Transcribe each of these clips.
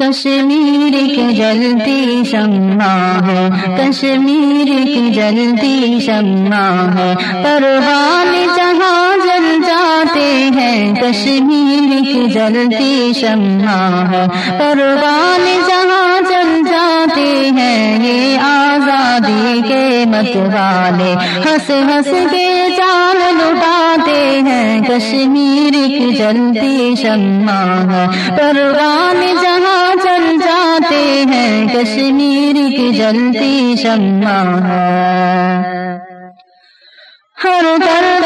کشمیر کی جلتی شمع ہے، کشمیر کی جلتی شمع ہے۔ پروان جہاں جل جاتے ہیں، کشمیر کی جلتی شمع ہے۔ پروان جہاں جل جاتے ہیں، یہ آزادی کے مت والے ہنس ہنس کے چال لٹاتے ہیں، کشمیر جلتی شمع ہے۔ پروان جہاں چل جاتے ہیں کشمیر کی جلتی شمع ہر درد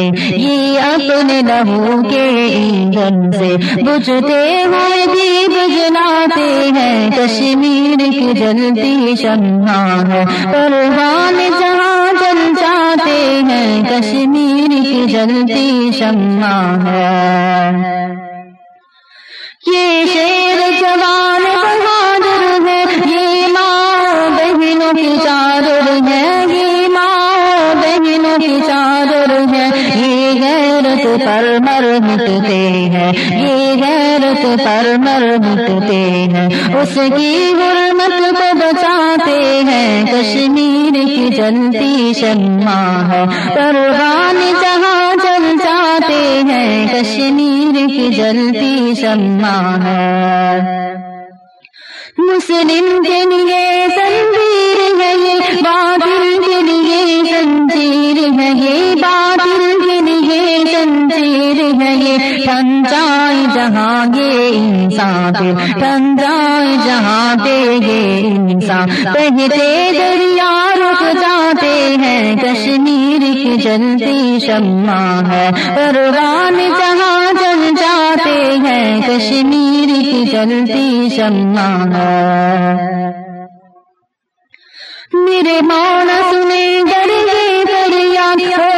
سے۔ یہ اپنے لہو کے ایندھن سے۔ بجھتے ہوئے دیپ جلاتے ہیں۔ کشمیر کی جلتی شمع ہے۔ پروان جہاں جل جاتے ہیں۔ کشمیر کی جلتی شمع ہے۔ کاٹتے ہیں۔ اس کی حرمت کو بچاتے ہیں۔ کشمیر کی جلتی شمع ہے۔ پروان جہاں جل جاتے ہیں۔ کشمیر کی جلتی شمع ہے۔ مسلم کے ٹھن جائے جہاں یہ انسان پھر ٹھن جائے جہاں پہ یہ انسان۔ کہتے دریا رک جاتے ہیں، کشمیر کی جلتی شمع ہے۔ پروان جہاں جل جاتے ہیں، کشمیر کی جلتی شمع ہے۔ میرے مولا سنے گر یہ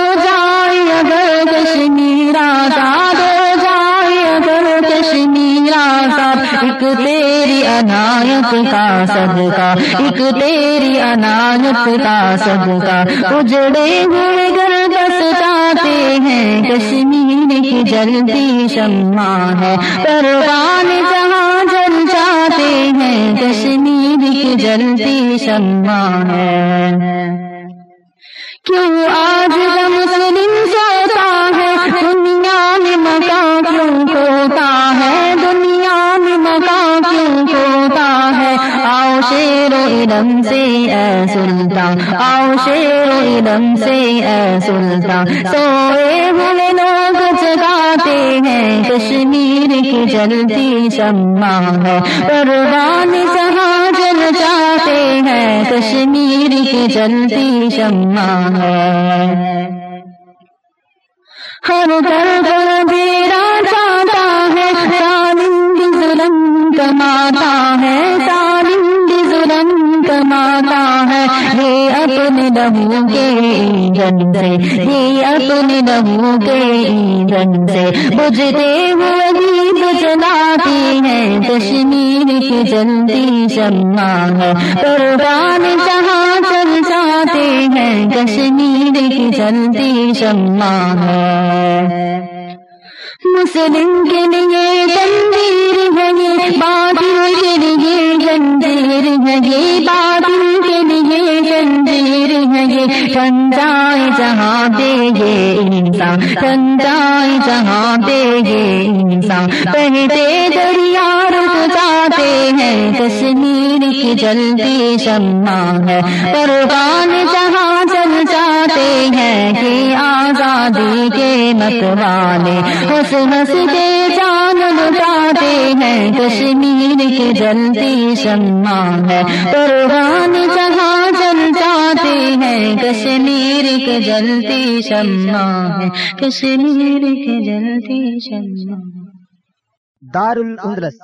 عنایت کا صدقہ ایک تیری عنایت کا صدقہ اجڑے ہوئے گھر بس جاتے ہیں کشمیر کی جلتی شمع ہے پروان جہاں جل جاتے ہیں کشمیر کی جلتی شمع ہے کیوں آج علم سے اے سلطان آؤ شیر علم سے اے سلطان سوئے ہوئے لوگ جگاتے ہیں کشمیر کی جلتی شمع ہے پروان جہاں جل جاتے ہیں کشمیر کی جلتی شمع ہے اپنے لہو کے ایندھن سے یہ اپنے لہو کے ایندھن سے بجھتے ہوئے دیپ جلاتی ہیں کشمیر کی جلتی شمع ہے پروان جہاں چل جاتے ہیں کشمیر کی جلتی شمع ہے مسلم کے لیے تنویر ہے یہ باطل کے لیے جہاں دے یہ انسان ٹھن جہاں دے یہ انسان کہتے دریا رک جاتے ہیں کشمیر کی جلتی شمع ہے پروان جہاں چل جاتے ہیں کہ آزادی کے مت والے ہنس ہنس کے جان لٹاتے ہیں کشمیر کی جلتی شمع ہے پروان جہاں جاتے ہیں کشمیر کے جلتی شمع ہے کشمیر کے جلتی شمع دار الاندلس